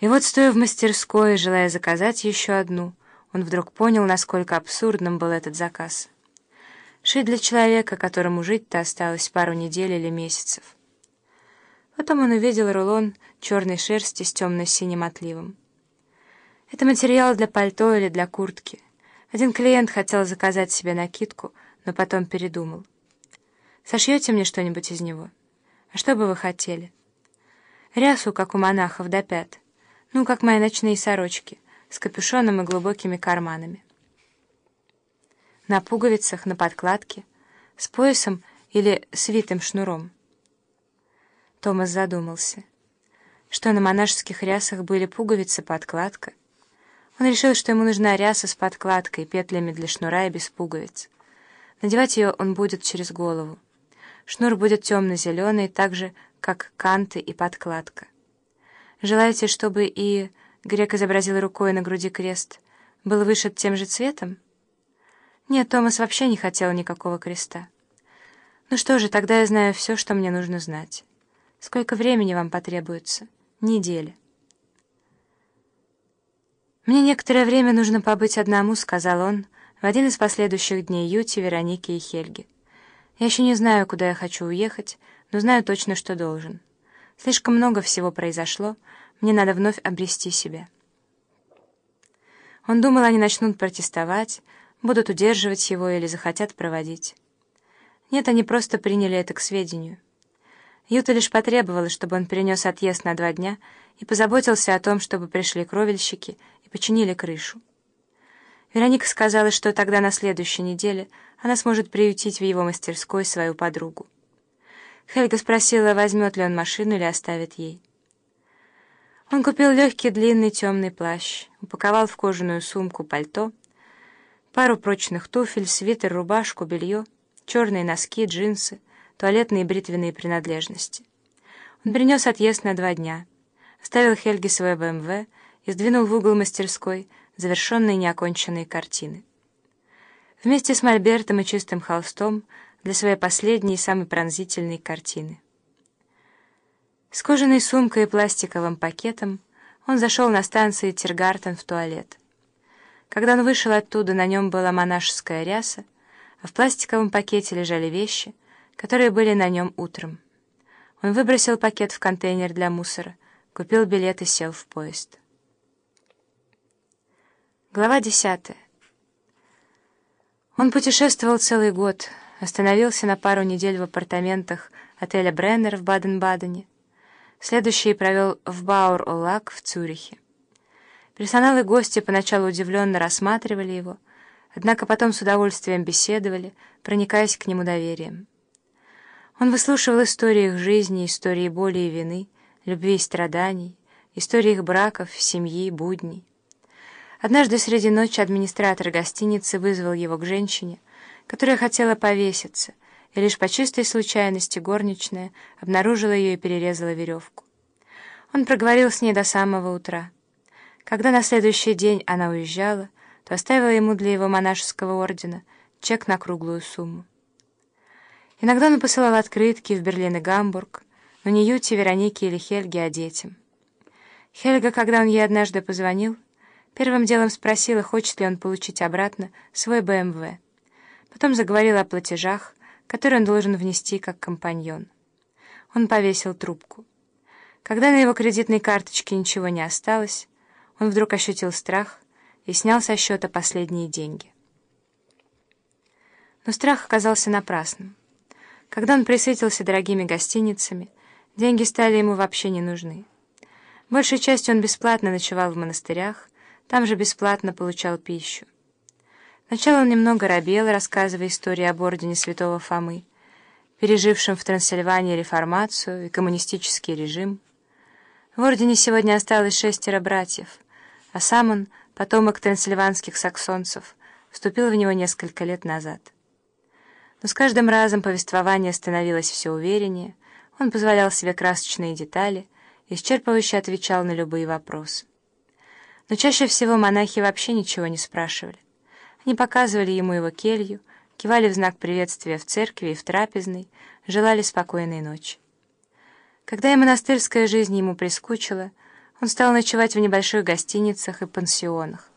И вот, стоя в мастерской, желая заказать еще одну, он вдруг понял, насколько абсурдным был этот заказ. Шить для человека, которому жить-то осталось пару недель или месяцев. Потом он увидел рулон черной шерсти с темно-синим отливом. Это материал для пальто или для куртки. Один клиент хотел заказать себе накидку, но потом передумал. «Сошьете мне что-нибудь из него? А что бы вы хотели?» «Рясу, как у монахов, до пят. Ну, как мои ночные сорочки, с капюшоном и глубокими карманами. На пуговицах, на подкладке, с поясом или свитым шнуром». Томас задумался. Что на монашеских рясах были пуговицы, подкладка. Он решил, что ему нужна ряса с подкладкой, петлями для шнура и без пуговиц. Надевать ее он будет через голову. Шнур будет темно-зеленый, так же, как канты и подкладка. Желаете, чтобы и... Грек изобразил рукой на груди крест. Был вышит тем же цветом? Нет, Томас вообще не хотел никакого креста. Ну что же, тогда я знаю все, что мне нужно знать. Сколько времени вам потребуется? Неделя. «Мне некоторое время нужно побыть одному», — сказал он в один из последующих дней Юти, Вероники и Хельги. «Я еще не знаю, куда я хочу уехать, но знаю точно, что должен. Слишком много всего произошло, мне надо вновь обрести себя». Он думал, они начнут протестовать, будут удерживать его или захотят проводить. Нет, они просто приняли это к сведению. Юта лишь потребовала, чтобы он перенес отъезд на два дня и позаботился о том, чтобы пришли кровельщики и починили крышу. Вероника сказала, что тогда на следующей неделе она сможет приютить в его мастерской свою подругу. Хельга спросила, возьмет ли он машину или оставит ей. Он купил легкий длинный темный плащ, упаковал в кожаную сумку пальто, пару прочных туфель, свитер, рубашку, белье, черные носки, джинсы, туалетные и бритвенные принадлежности. Он принес отъезд на два дня, оставил Хельге свой БМВ и сдвинул в угол мастерской завершенные неоконченные картины. Вместе с мольбертом и чистым холстом для своей последней и самой пронзительной картины. С кожаной сумкой и пластиковым пакетом он зашел на станции Тиргартен в туалет. Когда он вышел оттуда, на нем была монашеская ряса, а в пластиковом пакете лежали вещи — которые были на нем утром. Он выбросил пакет в контейнер для мусора, купил билет и сел в поезд. Глава десятая. Он путешествовал целый год, остановился на пару недель в апартаментах отеля «Бреннер» в Баден-Бадене. Следующий провел в Бауэр-Олак в Цюрихе. Персонал и гости поначалу удивленно рассматривали его, однако потом с удовольствием беседовали, проникаясь к нему доверием. Он выслушивал истории их жизни, истории боли и вины, любви и страданий, истории их браков, семьи, будней. Однажды среди ночи администратор гостиницы вызвал его к женщине, которая хотела повеситься, и лишь по чистой случайности горничная обнаружила ее и перерезала веревку. Он проговорил с ней до самого утра. Когда на следующий день она уезжала, то оставила ему для его монашеского ордена чек на круглую сумму. Иногда он посылал открытки в Берлин и Гамбург, но не Юте, Веронике или Хельге, а детям. Хельга, когда он ей однажды позвонил, первым делом спросила, хочет ли он получить обратно свой БМВ. Потом заговорила о платежах, которые он должен внести как компаньон. Он повесил трубку. Когда на его кредитной карточке ничего не осталось, он вдруг ощутил страх и снял со счета последние деньги. Но страх оказался напрасным. Когда он присытился дорогими гостиницами, деньги стали ему вообще не нужны. Большей частью он бесплатно ночевал в монастырях, там же бесплатно получал пищу. Сначала он немного робел, рассказывая истории об ордене святого Фомы, пережившем в Трансильвании реформацию и коммунистический режим. В ордене сегодня осталось шестеро братьев, а сам он, потомок трансильванских саксонцев, вступил в него несколько лет назад. Но с каждым разом повествование становилось все увереннее, он позволял себе красочные детали, исчерпывающе отвечал на любые вопросы. Но чаще всего монахи вообще ничего не спрашивали. Они показывали ему его келью, кивали в знак приветствия в церкви и в трапезной, желали спокойной ночи. Когда и монастырская жизнь ему прискучила, Он стал ночевать в небольших гостиницах и пансионах.